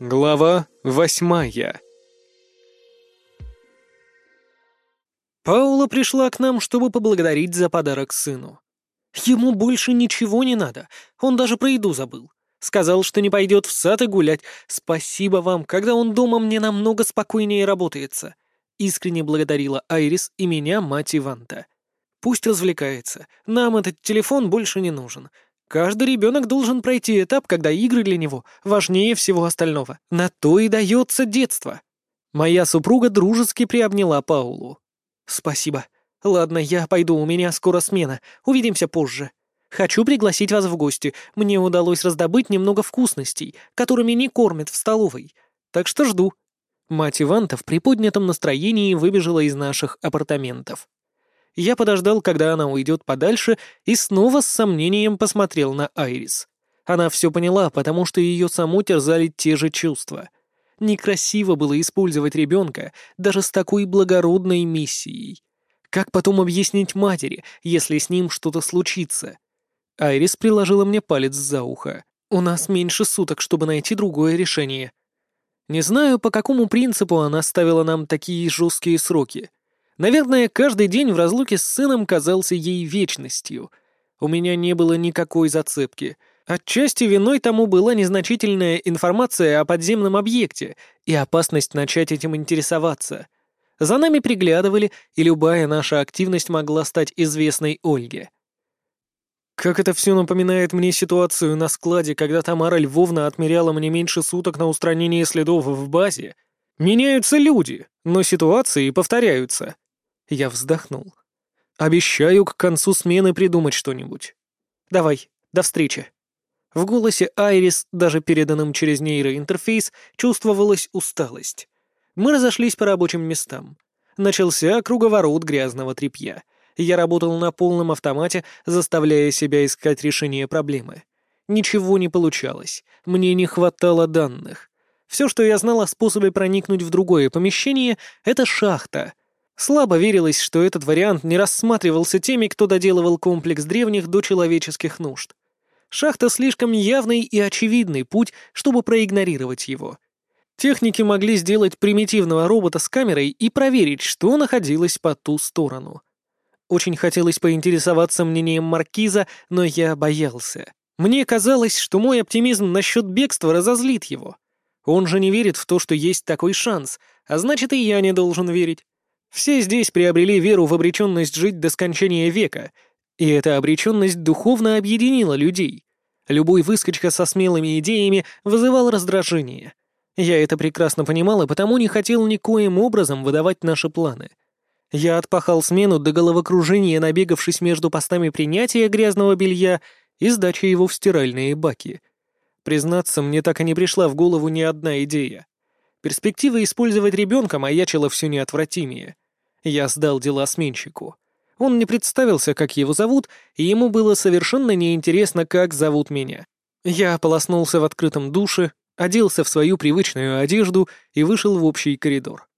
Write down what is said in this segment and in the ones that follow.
Глава восьмая Паула пришла к нам, чтобы поблагодарить за подарок сыну. Ему больше ничего не надо, он даже про еду забыл. Сказал, что не пойдет в сад и гулять. Спасибо вам, когда он дома мне намного спокойнее работается. Искренне благодарила Айрис и меня, мать Иванта. Пусть развлекается, нам этот телефон больше не нужен. Каждый ребенок должен пройти этап, когда игры для него важнее всего остального. На то и дается детство. Моя супруга дружески приобняла Паулу. «Спасибо. Ладно, я пойду, у меня скоро смена. Увидимся позже. Хочу пригласить вас в гости. Мне удалось раздобыть немного вкусностей, которыми не кормят в столовой. Так что жду». Мать Иванта в приподнятом настроении выбежала из наших апартаментов. Я подождал, когда она уйдет подальше, и снова с сомнением посмотрел на Айрис. Она все поняла, потому что ее саму терзали те же чувства. Некрасиво было использовать ребенка даже с такой благородной миссией. Как потом объяснить матери, если с ним что-то случится? Айрис приложила мне палец за ухо. «У нас меньше суток, чтобы найти другое решение». Не знаю, по какому принципу она ставила нам такие жесткие сроки. Наверное, каждый день в разлуке с сыном казался ей вечностью. У меня не было никакой зацепки. Отчасти виной тому была незначительная информация о подземном объекте и опасность начать этим интересоваться. За нами приглядывали, и любая наша активность могла стать известной Ольге. Как это все напоминает мне ситуацию на складе, когда Тамара Львовна отмеряла мне меньше суток на устранение следов в базе. Меняются люди, но ситуации повторяются. Я вздохнул. «Обещаю к концу смены придумать что-нибудь. Давай, до встречи». В голосе Айрис, даже переданном через нейроинтерфейс, чувствовалась усталость. Мы разошлись по рабочим местам. Начался круговорот грязного тряпья. Я работал на полном автомате, заставляя себя искать решение проблемы. Ничего не получалось. Мне не хватало данных. Все, что я знал о способе проникнуть в другое помещение, — это шахта, Слабо верилось, что этот вариант не рассматривался теми, кто доделывал комплекс древних до человеческих нужд. Шахта слишком явный и очевидный путь, чтобы проигнорировать его. Техники могли сделать примитивного робота с камерой и проверить, что находилось по ту сторону. Очень хотелось поинтересоваться мнением Маркиза, но я боялся. Мне казалось, что мой оптимизм насчет бегства разозлит его. Он же не верит в то, что есть такой шанс, а значит, и я не должен верить. Все здесь приобрели веру в обреченность жить до скончания века, и эта обреченность духовно объединила людей. Любой выскочка со смелыми идеями вызывал раздражение. Я это прекрасно понимал и потому не хотел никоим образом выдавать наши планы. Я отпахал смену до головокружения, набегавшись между постами принятия грязного белья и сдачи его в стиральные баки. Признаться, мне так и не пришла в голову ни одна идея. Перспектива использовать ребенка маячила все неотвратимее. Я сдал дела сменщику. Он не представился, как его зовут, и ему было совершенно неинтересно, как зовут меня. Я ополоснулся в открытом душе, оделся в свою привычную одежду и вышел в общий коридор.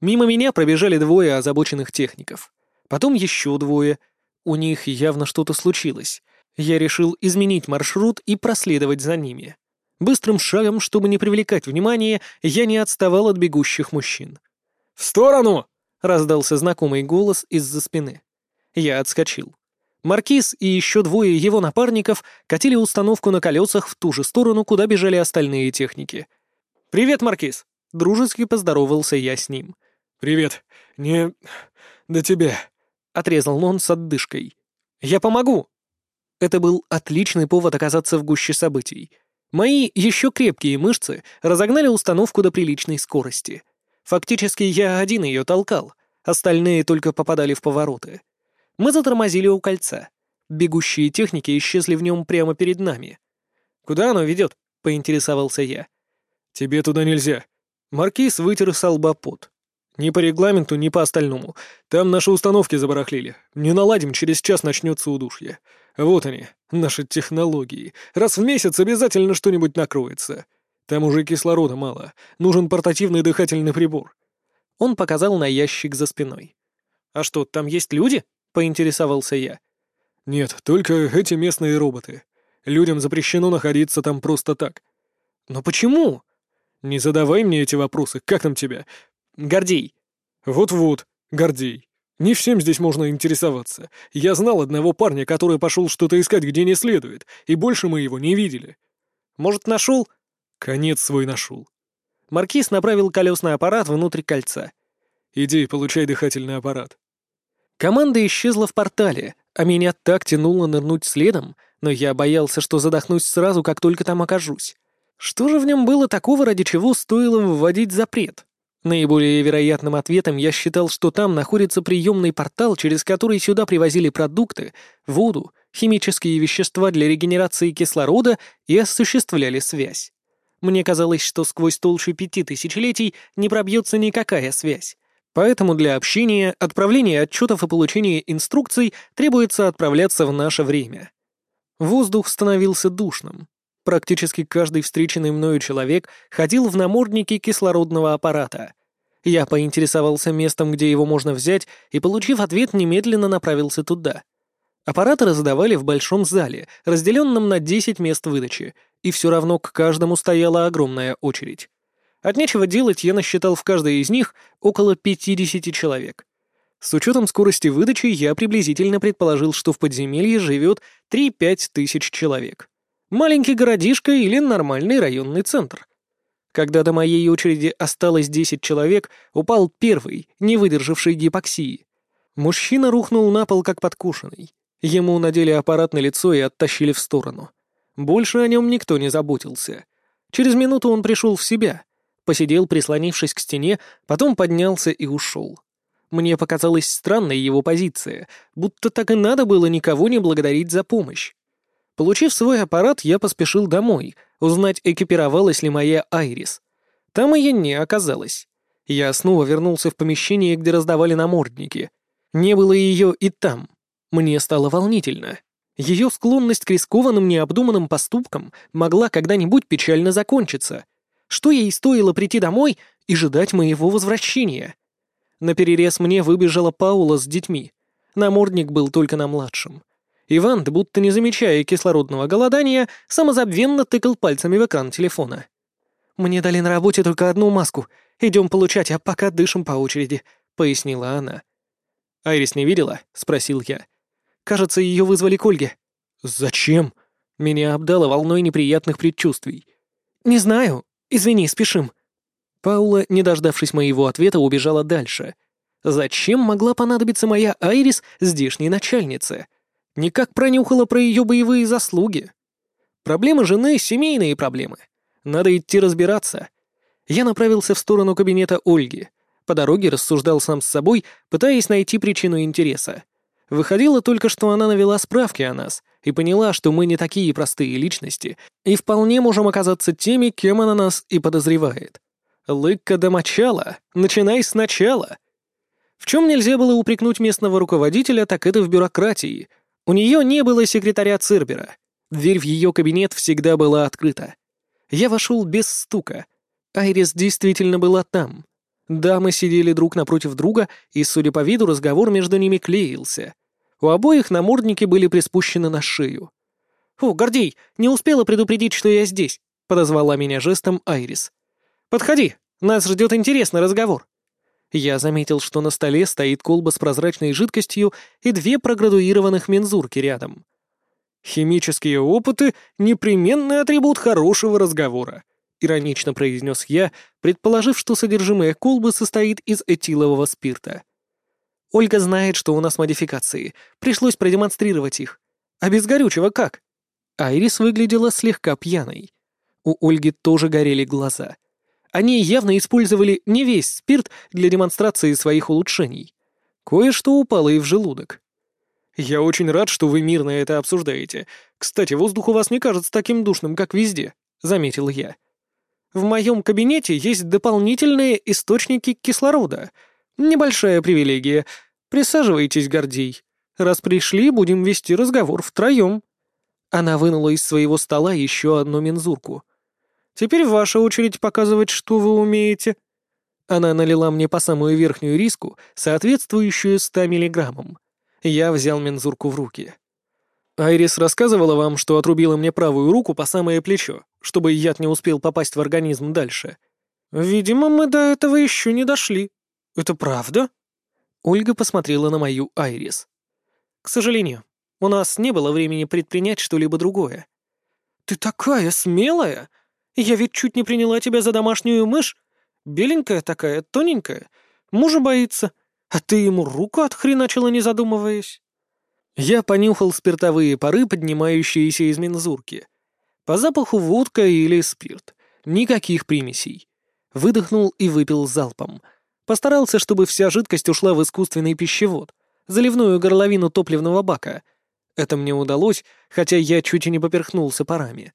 Мимо меня пробежали двое озабоченных техников. Потом еще двое. У них явно что-то случилось. Я решил изменить маршрут и проследовать за ними. Быстрым шагом, чтобы не привлекать внимания, я не отставал от бегущих мужчин. «В сторону!» — раздался знакомый голос из-за спины. Я отскочил. Маркиз и еще двое его напарников катили установку на колесах в ту же сторону, куда бежали остальные техники. «Привет, Маркиз!» — дружески поздоровался я с ним. «Привет. Не... до тебя», — отрезал он с отдышкой. «Я помогу!» Это был отличный повод оказаться в гуще событий — Мои еще крепкие мышцы разогнали установку до приличной скорости. Фактически я один ее толкал, остальные только попадали в повороты. Мы затормозили у кольца. Бегущие техники исчезли в нем прямо перед нами. «Куда оно ведет?» — поинтересовался я. «Тебе туда нельзя». Маркиз вытер с лба. «Ни по регламенту, ни по остальному. Там наши установки забарахлили. Не наладим, через час начнется удушье. Вот они, наши технологии. Раз в месяц обязательно что-нибудь накроется. Там уже кислорода мало. Нужен портативный дыхательный прибор. Он показал на ящик за спиной. «А что, там есть люди?» — поинтересовался я. «Нет, только эти местные роботы. Людям запрещено находиться там просто так». «Но почему?» «Не задавай мне эти вопросы. Как там тебя?» «Гордей». «Вот-вот, Гордей. Не всем здесь можно интересоваться. Я знал одного парня, который пошел что-то искать, где не следует, и больше мы его не видели». «Может, нашел?» «Конец свой нашел». Маркиз направил колесный аппарат внутрь кольца. «Иди, получай дыхательный аппарат». Команда исчезла в портале, а меня так тянуло нырнуть следом, но я боялся, что задохнусь сразу, как только там окажусь. Что же в нем было такого, ради чего стоило вводить запрет? Наиболее вероятным ответом я считал, что там находится приемный портал, через который сюда привозили продукты, воду, химические вещества для регенерации кислорода и осуществляли связь. Мне казалось, что сквозь толщу пяти тысячелетий не пробьется никакая связь. Поэтому для общения, отправления отчетов и получения инструкций требуется отправляться в наше время. Воздух становился душным. Практически каждый встреченный мною человек ходил в наморднике кислородного аппарата. Я поинтересовался местом, где его можно взять, и, получив ответ, немедленно направился туда. Аппараты раздавали в большом зале, разделенном на 10 мест выдачи, и все равно к каждому стояла огромная очередь. От нечего делать я насчитал в каждой из них около 50 человек. С учетом скорости выдачи я приблизительно предположил, что в подземелье живет 3-5 тысяч человек. Маленький городишко или нормальный районный центр. Когда до моей очереди осталось 10 человек, упал первый, не выдержавший гипоксии. Мужчина рухнул на пол, как подкушенный. Ему надели аппарат на лицо и оттащили в сторону. Больше о нем никто не заботился. Через минуту он пришел в себя — посидел, прислонившись к стене, потом поднялся и ушел. Мне показалась странной его позиция, будто так и надо было никого не благодарить за помощь. Получив свой аппарат, я поспешил домой, узнать, экипировалась ли моя Айрис. Там ее не оказалось. Я снова вернулся в помещение, где раздавали намордники. Не было ее и там. Мне стало волнительно. Ее склонность к рискованным необдуманным поступкам могла когда-нибудь печально закончиться — что ей стоило прийти домой и ждать моего возвращения? На перерез мне выбежала Паула с детьми. Намордник был только на младшем. Иван, будто не замечая кислородного голодания, самозабвенно тыкал пальцами в экран телефона. «Мне дали на работе только одну маску. Идем получать, а пока дышим по очереди», — пояснила она. «Айрис не видела?» — спросил я. «Кажется, ее вызвали к Ольге». «Зачем?» Меня обдало волной неприятных предчувствий. «Не знаю. «Извини, спешим». Паула, не дождавшись моего ответа, убежала дальше. Зачем могла понадобиться моя Айрис здешней начальнице? Никак пронюхала про ее боевые заслуги. Проблемы жены — семейные проблемы. Надо идти разбираться. Я направился в сторону кабинета Ольги. По дороге рассуждал сам с собой, пытаясь найти причину интереса. Выходило только, что она навела справки о нас и поняла, что мы не такие простые личности и вполне можем оказаться теми, кем она нас и подозревает. Лыкка до мочала, начинай сначала. В чем нельзя было упрекнуть местного руководителя, так это в бюрократии. У нее не было секретаря Цербера. Дверь в ее кабинет всегда была открыта. Я вошел без стука. Айрис действительно была там — Дамы сидели друг напротив друга, и, судя по виду, разговор между ними клеился. У обоих намордники были приспущены на шею. «О, Гордей, не успела предупредить, что я здесь», — подозвала меня жестом Айрис. «Подходи, нас ждет интересный разговор». Я заметил, что на столе стоит колба с прозрачной жидкостью и две проградуированных мензурки рядом. Химические опыты — непременный атрибут хорошего разговора. — иронично произнес я, предположив, что содержимое колбы состоит из этилового спирта. «Ольга знает, что у нас модификации. Пришлось продемонстрировать их. А без горючего как?» Айрис выглядела слегка пьяной. У Ольги тоже горели глаза. Они явно использовали не весь спирт для демонстрации своих улучшений. Кое-что упало и в желудок. «Я очень рад, что вы мирно это обсуждаете. Кстати, воздух у вас не кажется таким душным, как везде», — заметил я. В моем кабинете есть дополнительные источники кислорода. Небольшая привилегия. Присаживайтесь, Гордей. Раз пришли, будем вести разговор втроем». Она вынула из своего стола еще одну мензурку. «Теперь ваша очередь показывать, что вы умеете». Она налила мне по самую верхнюю риску, соответствующую 100 миллиграммам. Я взял мензурку в руки. Айрис рассказывала вам, что отрубила мне правую руку по самое плечо, чтобы яд не успел попасть в организм дальше. Видимо, мы до этого еще не дошли. Это правда? Ольга посмотрела на мою Айрис. К сожалению, у нас не было времени предпринять что-либо другое. Ты такая смелая! Я ведь чуть не приняла тебя за домашнюю мышь. Беленькая такая, тоненькая. Мужа боится. А ты ему руку отхреначила, не задумываясь. Я понюхал спиртовые пары, поднимающиеся из мензурки. По запаху водка или спирт. Никаких примесей. Выдохнул и выпил залпом. Постарался, чтобы вся жидкость ушла в искусственный пищевод, заливную горловину топливного бака. Это мне удалось, хотя я чуть и не поперхнулся парами.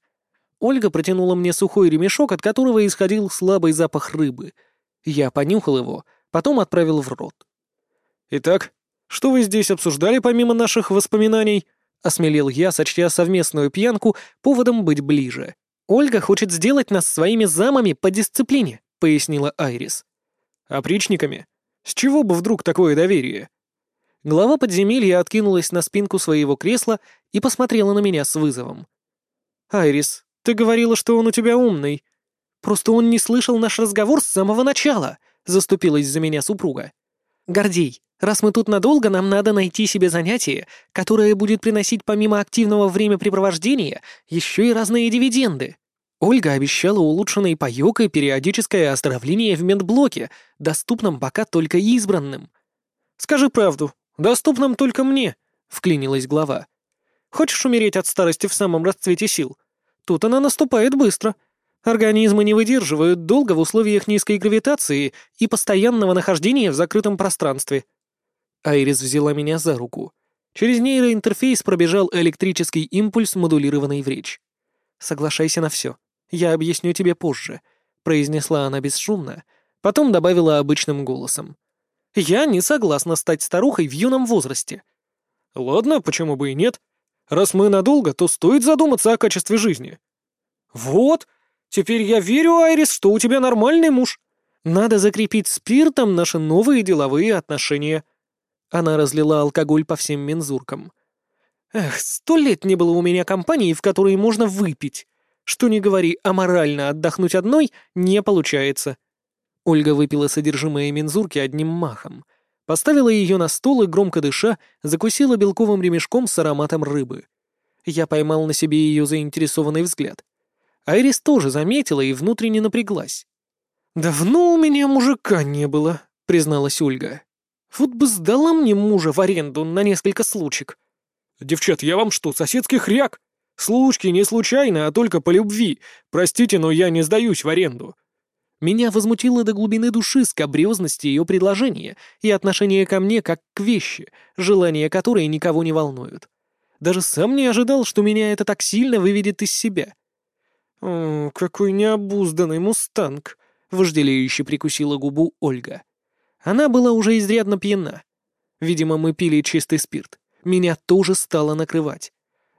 Ольга протянула мне сухой ремешок, от которого исходил слабый запах рыбы. Я понюхал его, потом отправил в рот. «Итак, что вы здесь обсуждали помимо наших воспоминаний?» — осмелел я, сочтя совместную пьянку поводом быть ближе. «Ольга хочет сделать нас своими замами по дисциплине», — пояснила Айрис. «Опричниками? С чего бы вдруг такое доверие?» Глава подземелья откинулась на спинку своего кресла и посмотрела на меня с вызовом. «Айрис, ты говорила, что он у тебя умный. Просто он не слышал наш разговор с самого начала», — заступилась за меня супруга. «Гордей, Раз мы тут надолго, нам надо найти себе занятие, которое будет приносить помимо активного времяпрепровождения еще и разные дивиденды. Ольга обещала улучшенный паёк и периодическое оздоровление в медблоке, доступном пока только избранным. «Скажи правду, доступном только мне», — вклинилась глава. «Хочешь умереть от старости в самом расцвете сил? Тут она наступает быстро. Организмы не выдерживают долго в условиях низкой гравитации и постоянного нахождения в закрытом пространстве». Айрис взяла меня за руку. Через нейроинтерфейс пробежал электрический импульс, модулированный в речь. «Соглашайся на все. Я объясню тебе позже», — произнесла она бесшумно, потом добавила обычным голосом. «Я не согласна стать старухой в юном возрасте». «Ладно, почему бы и нет? Раз мы надолго, то стоит задуматься о качестве жизни». «Вот! Теперь я верю, Айрис, что у тебя нормальный муж. Надо закрепить спиртом наши новые деловые отношения», она разлила алкоголь по всем мензуркам. «Эх, сто лет не было у меня компании, в которой можно выпить. Что ни говори, а морально отдохнуть одной не получается». Ольга выпила содержимое мензурки одним махом. Поставила ее на стол и, громко дыша, закусила белковым ремешком с ароматом рыбы. Я поймал на себе ее заинтересованный взгляд. Айрис тоже заметила и внутренне напряглась. «Давно у меня мужика не было», — призналась Ольга. Вот бы сдала мне мужа в аренду на несколько случаев. Девчат, я вам что, соседский хряк? Случки не случайно, а только по любви. Простите, но я не сдаюсь в аренду. Меня возмутило до глубины души скобрезность ее предложения и отношение ко мне как к вещи, желания которой никого не волнуют. Даже сам не ожидал, что меня это так сильно выведет из себя. «О, какой необузданный мустанг!» — вожделеюще прикусила губу Ольга. Она была уже изрядно пьяна. Видимо, мы пили чистый спирт. Меня тоже стало накрывать.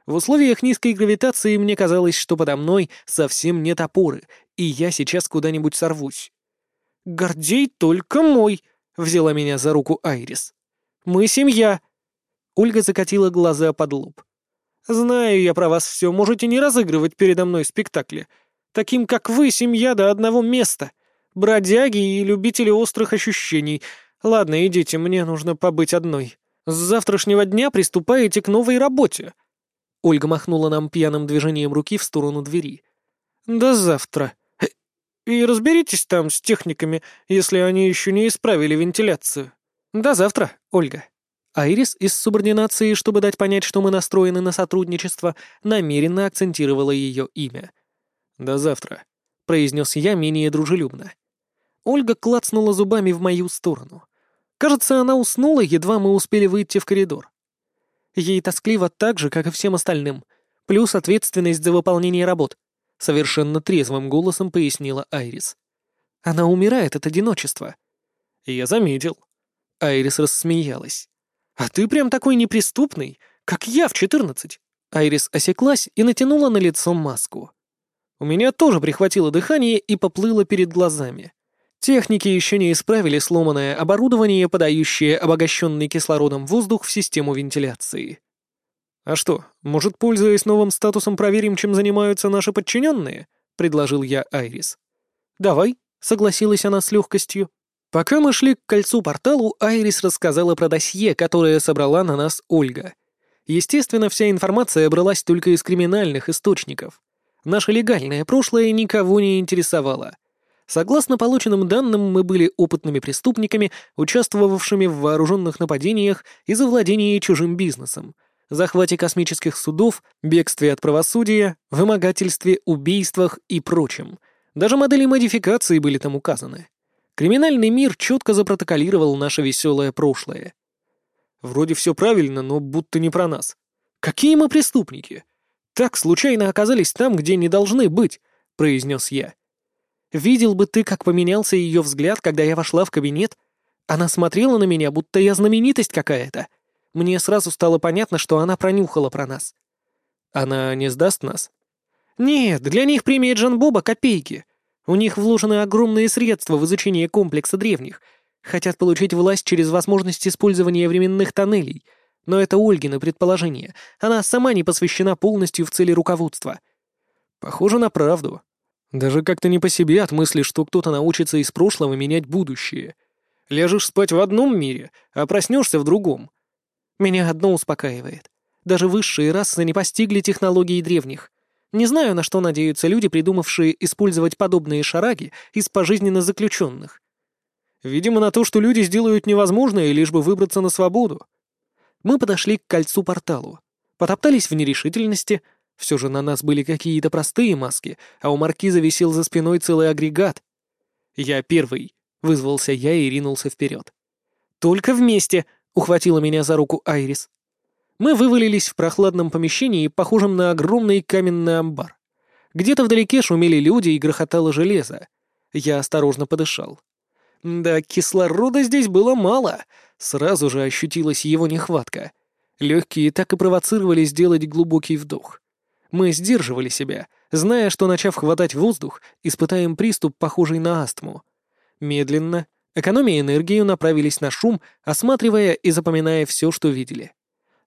В условиях низкой гравитации мне казалось, что подо мной совсем нет опоры, и я сейчас куда-нибудь сорвусь. «Гордей только мой!» — взяла меня за руку Айрис. «Мы семья!» Ольга закатила глаза под лоб. «Знаю я про вас все, можете не разыгрывать передо мной спектакли. Таким, как вы, семья до одного места бродяги и любители острых ощущений. Ладно, идите, мне нужно побыть одной. С завтрашнего дня приступаете к новой работе». Ольга махнула нам пьяным движением руки в сторону двери. «До завтра. И разберитесь там с техниками, если они еще не исправили вентиляцию. До завтра, Ольга». Айрис из субординации, чтобы дать понять, что мы настроены на сотрудничество, намеренно акцентировала ее имя. «До завтра», — произнес я менее дружелюбно. Ольга клацнула зубами в мою сторону. Кажется, она уснула, едва мы успели выйти в коридор. Ей тоскливо так же, как и всем остальным, плюс ответственность за выполнение работ, совершенно трезвым голосом пояснила Айрис. Она умирает от одиночества. Я заметил. Айрис рассмеялась. «А ты прям такой неприступный, как я в четырнадцать!» Айрис осеклась и натянула на лицо маску. У меня тоже прихватило дыхание и поплыло перед глазами. Техники еще не исправили сломанное оборудование, подающее обогащенный кислородом воздух в систему вентиляции. «А что, может, пользуясь новым статусом, проверим, чем занимаются наши подчиненные?» — предложил я Айрис. «Давай», — согласилась она с легкостью. Пока мы шли к кольцу-порталу, Айрис рассказала про досье, которое собрала на нас Ольга. Естественно, вся информация бралась только из криминальных источников. Наше легальное прошлое никого не интересовало. Согласно полученным данным, мы были опытными преступниками, участвовавшими в вооруженных нападениях и завладении чужим бизнесом, захвате космических судов, бегстве от правосудия, вымогательстве, убийствах и прочем. Даже модели модификации были там указаны. Криминальный мир четко запротоколировал наше веселое прошлое. Вроде все правильно, но будто не про нас. Какие мы преступники? Так случайно оказались там, где не должны быть, произнес я. Видел бы ты, как поменялся ее взгляд, когда я вошла в кабинет. Она смотрела на меня, будто я знаменитость какая-то. Мне сразу стало понятно, что она пронюхала про нас. Она не сдаст нас? Нет, для них премия Джан Боба — копейки. У них вложены огромные средства в изучение комплекса древних. Хотят получить власть через возможность использования временных тоннелей. Но это Ольгина предположение. Она сама не посвящена полностью в цели руководства. Похоже на правду. Даже как-то не по себе от мысли, что кто-то научится из прошлого менять будущее. Ляжешь спать в одном мире, а проснешься в другом. Меня одно успокаивает. Даже высшие расы не постигли технологии древних. Не знаю, на что надеются люди, придумавшие использовать подобные шараги из пожизненно заключенных. Видимо, на то, что люди сделают невозможное, лишь бы выбраться на свободу. Мы подошли к кольцу-порталу. Потоптались в нерешительности. Все же на нас были какие-то простые маски, а у маркиза висел за спиной целый агрегат. «Я первый», — вызвался я и ринулся вперед. «Только вместе», — ухватила меня за руку Айрис. Мы вывалились в прохладном помещении, похожем на огромный каменный амбар. Где-то вдалеке шумели люди и грохотало железо. Я осторожно подышал. Да, кислорода здесь было мало. Сразу же ощутилась его нехватка. Легкие так и провоцировали сделать глубокий вдох. Мы сдерживали себя, зная, что, начав хватать воздух, испытаем приступ, похожий на астму. Медленно, экономя энергию, направились на шум, осматривая и запоминая все, что видели.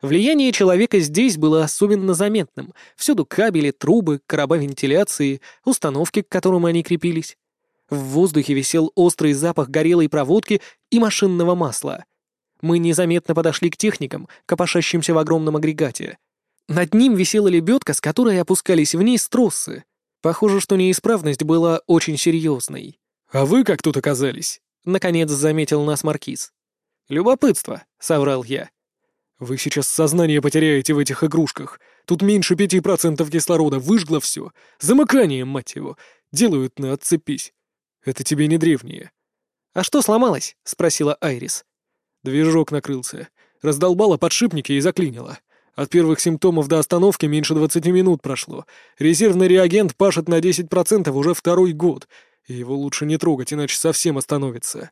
Влияние человека здесь было особенно заметным. Всюду кабели, трубы, короба вентиляции, установки, к которым они крепились. В воздухе висел острый запах горелой проводки и машинного масла. Мы незаметно подошли к техникам, копошащимся в огромном агрегате. Над ним висела лебедка, с которой опускались вниз тросы. Похоже, что неисправность была очень серьезной. «А вы как тут оказались?» — наконец заметил нас Маркиз. «Любопытство», — соврал я. «Вы сейчас сознание потеряете в этих игрушках. Тут меньше пяти процентов кислорода, выжгло все. Замыкание, мать его. Делают на «отцепись». Это тебе не древние». «А что сломалось?» — спросила Айрис. Движок накрылся. Раздолбало подшипники и заклинило. От первых симптомов до остановки меньше двадцати минут прошло. Резервный реагент пашет на десять процентов уже второй год. Его лучше не трогать, иначе совсем остановится.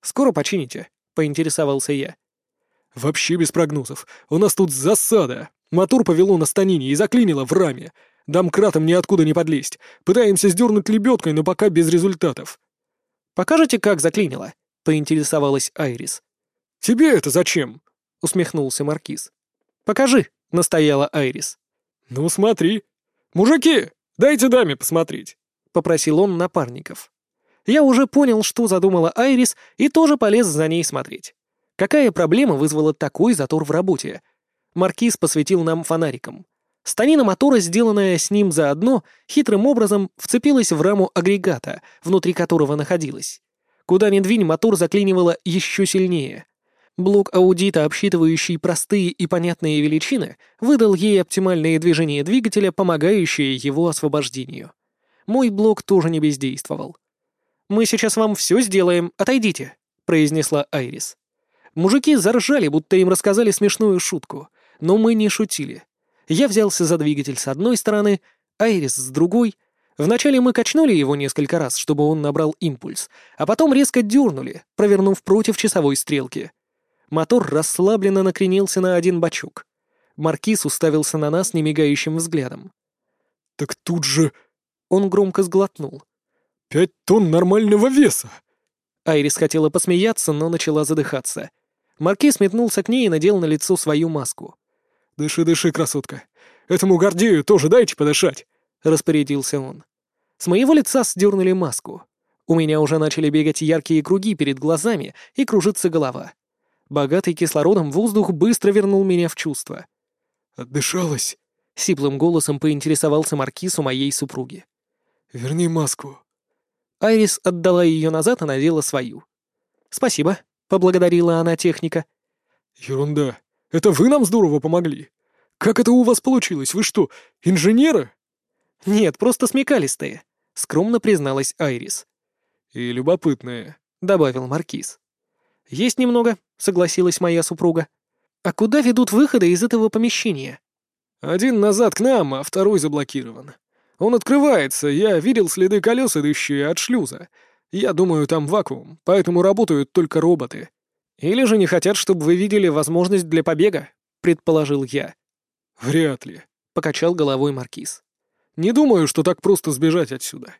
«Скоро почините?» — поинтересовался я. «Вообще без прогнозов. У нас тут засада. Мотор повело на станине и заклинило в раме. Домкратом ниоткуда не подлезть. Пытаемся сдернуть лебедкой, но пока без результатов». «Покажете, как заклинило?» — поинтересовалась Айрис. «Тебе это зачем?» — усмехнулся Маркиз. «Покажи», — настояла Айрис. «Ну, смотри. Мужики, дайте даме посмотреть», — попросил он напарников. Я уже понял, что задумала Айрис, и тоже полез за ней смотреть. Какая проблема вызвала такой затор в работе? Маркиз посветил нам фонариком. Станина мотора, сделанная с ним заодно, хитрым образом вцепилась в раму агрегата, внутри которого находилась. Куда ни двинь, мотор заклинивало еще сильнее. Блок аудита, обсчитывающий простые и понятные величины, выдал ей оптимальные движения двигателя, помогающие его освобождению. Мой блок тоже не бездействовал. «Мы сейчас вам все сделаем, отойдите», — произнесла Айрис. Мужики заржали, будто им рассказали смешную шутку. Но мы не шутили. Я взялся за двигатель с одной стороны, Айрис с другой. Вначале мы качнули его несколько раз, чтобы он набрал импульс, а потом резко дернули, провернув против часовой стрелки. Мотор расслабленно накренился на один бачок. Маркиз уставился на нас немигающим взглядом. «Так тут же...» Он громко сглотнул. «Пять тонн нормального веса!» Айрис хотела посмеяться, но начала задыхаться. Маркиз метнулся к ней и надел на лицо свою маску. «Дыши, дыши, красотка. Этому Гордею тоже дайте подышать», — распорядился он. С моего лица сдернули маску. У меня уже начали бегать яркие круги перед глазами и кружится голова. Богатый кислородом воздух быстро вернул меня в чувство. «Отдышалась?» — сиплым голосом поинтересовался маркиз у моей супруги. «Верни маску». Айрис отдала ее назад и надела свою. «Спасибо», — поблагодарила она техника. «Ерунда. Это вы нам здорово помогли. Как это у вас получилось? Вы что, инженеры?» «Нет, просто смекалистые», — скромно призналась Айрис. «И любопытные», — добавил Маркиз. «Есть немного», — согласилась моя супруга. «А куда ведут выходы из этого помещения?» «Один назад к нам, а второй заблокирован. Он открывается, я видел следы колес, идущие от шлюза. Я думаю, там вакуум, поэтому работают только роботы». «Или же не хотят, чтобы вы видели возможность для побега», — предположил я. «Вряд ли», — покачал головой Маркиз. «Не думаю, что так просто сбежать отсюда.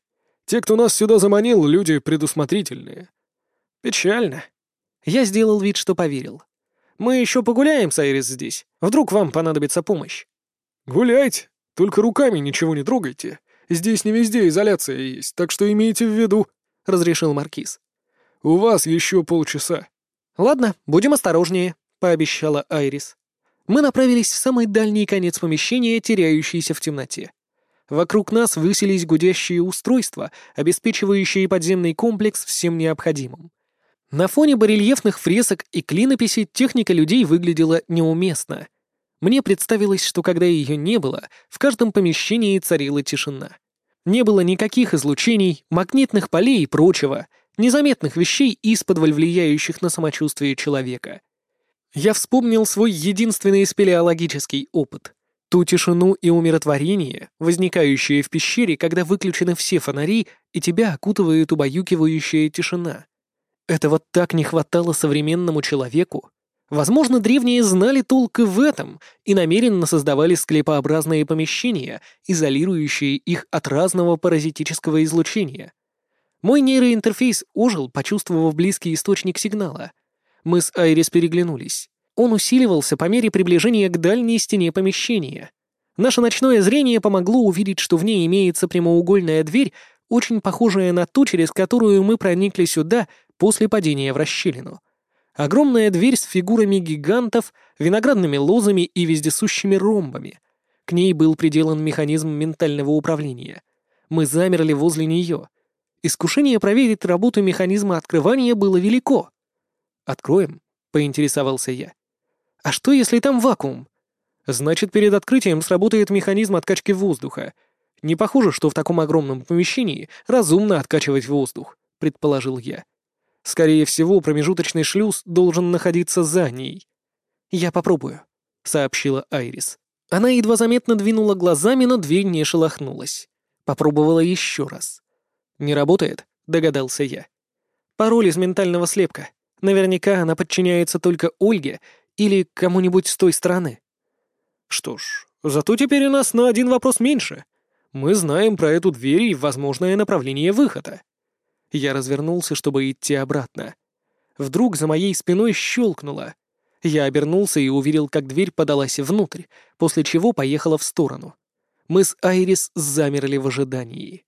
Те, кто нас сюда заманил, люди предусмотрительные». «Печально». Я сделал вид, что поверил. «Мы еще погуляем с Айрис здесь. Вдруг вам понадобится помощь». «Гуляйте, только руками ничего не трогайте. Здесь не везде изоляция есть, так что имейте в виду», — разрешил Маркиз. «У вас еще полчаса». «Ладно, будем осторожнее», — пообещала Айрис. Мы направились в самый дальний конец помещения, теряющийся в темноте. Вокруг нас высились гудящие устройства, обеспечивающие подземный комплекс всем необходимым. На фоне барельефных фресок и клинописи техника людей выглядела неуместно. Мне представилось, что когда ее не было, в каждом помещении царила тишина. Не было никаких излучений, магнитных полей и прочего, незаметных вещей, из-под влияющих на самочувствие человека. Я вспомнил свой единственный спелеологический опыт. Ту тишину и умиротворение, возникающие в пещере, когда выключены все фонари, и тебя окутывает убаюкивающая тишина. Этого так не хватало современному человеку. Возможно, древние знали толк и в этом и намеренно создавали склепообразные помещения, изолирующие их от разного паразитического излучения. Мой нейроинтерфейс ожил, почувствовав близкий источник сигнала. Мы с Айрис переглянулись. Он усиливался по мере приближения к дальней стене помещения. Наше ночное зрение помогло увидеть, что в ней имеется прямоугольная дверь, очень похожая на ту, через которую мы проникли сюда после падения в расщелину. Огромная дверь с фигурами гигантов, виноградными лозами и вездесущими ромбами. К ней был приделан механизм ментального управления. Мы замерли возле нее. Искушение проверить работу механизма открывания было велико. «Откроем?» — поинтересовался я. «А что, если там вакуум?» «Значит, перед открытием сработает механизм откачки воздуха. Не похоже, что в таком огромном помещении разумно откачивать воздух», — предположил я. Скорее всего, промежуточный шлюз должен находиться за ней. «Я попробую», — сообщила Айрис. Она едва заметно двинула глазами, но дверь не шелохнулась. Попробовала еще раз. «Не работает?» — догадался я. «Пароль из ментального слепка. Наверняка она подчиняется только Ольге или кому-нибудь с той стороны». «Что ж, зато теперь у нас на один вопрос меньше. Мы знаем про эту дверь и возможное направление выхода». Я развернулся, чтобы идти обратно. Вдруг за моей спиной щелкнуло. Я обернулся и увидел, как дверь подалась внутрь, после чего поехала в сторону. Мы с Айрис замерли в ожидании.